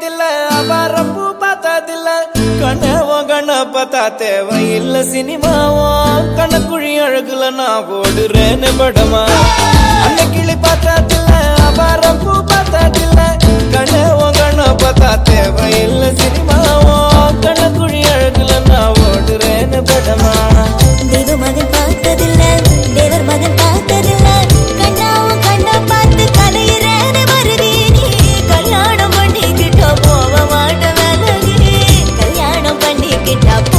பார்த்ததில்ல அவரப்பு பார்த்ததில்ல கனவோ கண்ண பார்த்தா தேவை இல்ல சினிமாவோ. கணக்குழி அழகுல நான் ஓடுறேன்னு படமா. அந்த கிளி பார்த்தா get up.